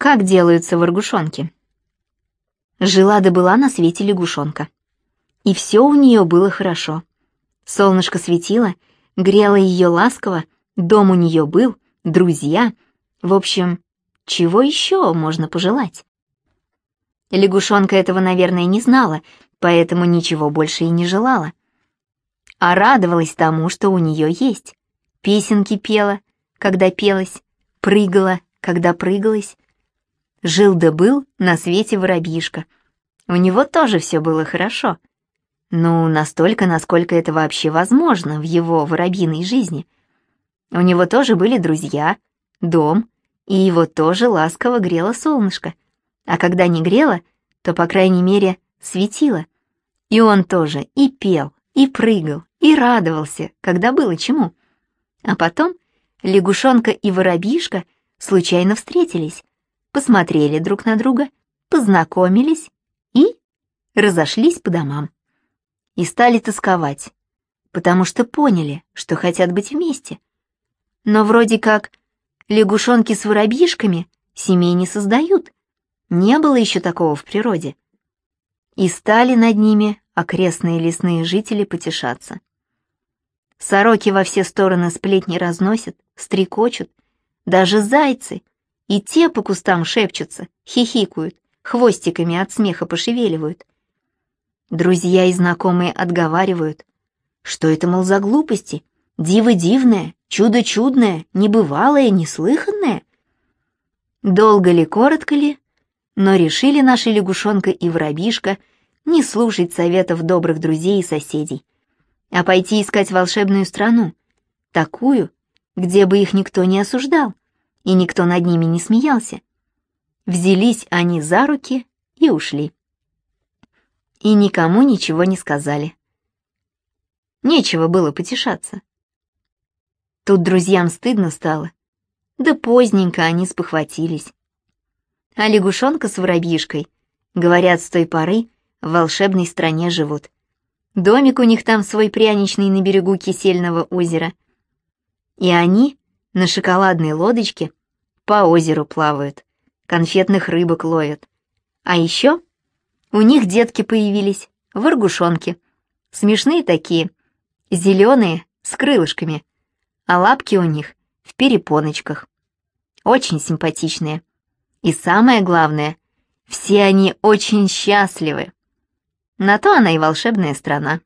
Как делаются воргушонки? Жила да была на свете лягушонка. И все у нее было хорошо. Солнышко светило, грело ее ласково, дом у нее был, друзья. В общем, чего еще можно пожелать? Лягушонка этого, наверное, не знала, поэтому ничего больше и не желала. А радовалась тому, что у нее есть. Песенки пела, когда пелась, прыгала, когда прыгалась, Жил да был на свете воробьишка. У него тоже все было хорошо. Ну, настолько, насколько это вообще возможно в его воробьиной жизни. У него тоже были друзья, дом, и его тоже ласково грело солнышко. А когда не грело, то, по крайней мере, светило. И он тоже и пел, и прыгал, и радовался, когда было чему. А потом лягушонка и воробьишка случайно встретились, посмотрели друг на друга, познакомились и разошлись по домам. И стали тосковать, потому что поняли, что хотят быть вместе. Но вроде как лягушонки с воробьишками семей не создают. Не было еще такого в природе. И стали над ними окрестные лесные жители потешаться. Сороки во все стороны сплетни разносят, стрекочут, даже зайцы, и те по кустам шепчутся, хихикают, хвостиками от смеха пошевеливают. Друзья и знакомые отговаривают, что это, мол, за глупости, диво дивное, чудо чудное, небывалое, неслыханное. Долго ли, коротко ли, но решили наши лягушонка и воробишка не слушать советов добрых друзей и соседей, а пойти искать волшебную страну, такую, где бы их никто не осуждал, и никто над ними не смеялся. Взялись они за руки и ушли. И никому ничего не сказали. Нечего было потешаться. Тут друзьям стыдно стало. Да поздненько они спохватились. А лягушонка с воробьишкой, говорят, с той поры в волшебной стране живут. Домик у них там свой пряничный на берегу кисельного озера. И они на шоколадной лодочке по озеру плавают, конфетных рыбок ловят. А еще у них детки появились, воргушонки. Смешные такие, зеленые, с крылышками, а лапки у них в перепоночках. Очень симпатичные. И самое главное, все они очень счастливы. На то она и волшебная страна.